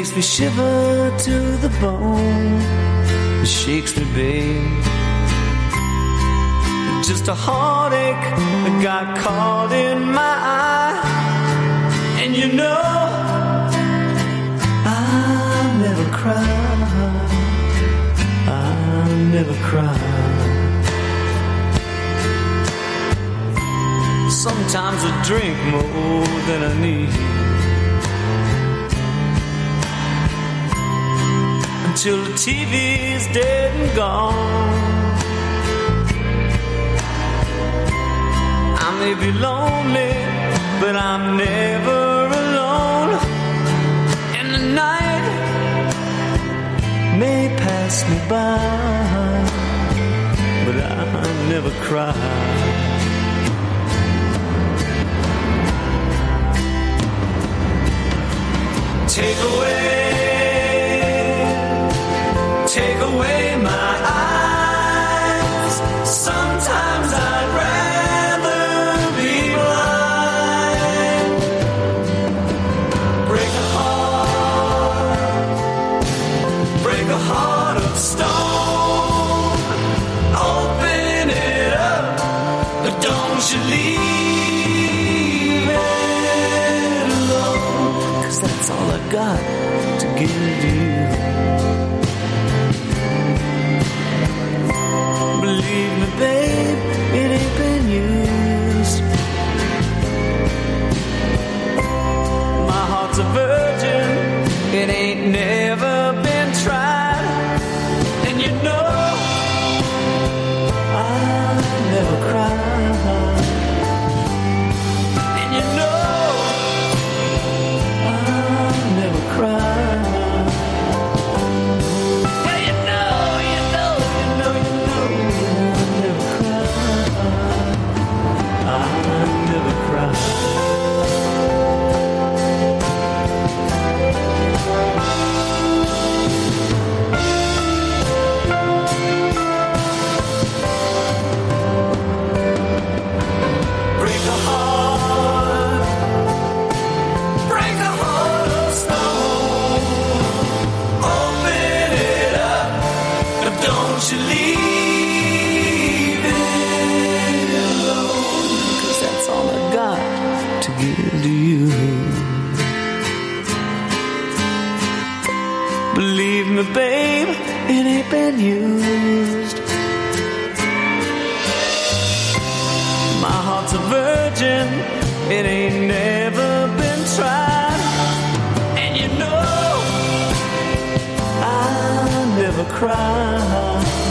makes me shiver to the bone. It shakes me, babe. Just a heartache that got caught in my eye. And you know, I never cry. I never cry. Sometimes I drink more than I need. Until the TV's dead and gone. I may be lonely, but I'm never alone. And the night may pass me by, but I never cry. I got to give you. Believe me, babe, it ain't been used. My heart's a virgin, it ain't never Believe me, babe, it ain't been used. My heart's a virgin, it ain't never been tried. And you know, I never cry.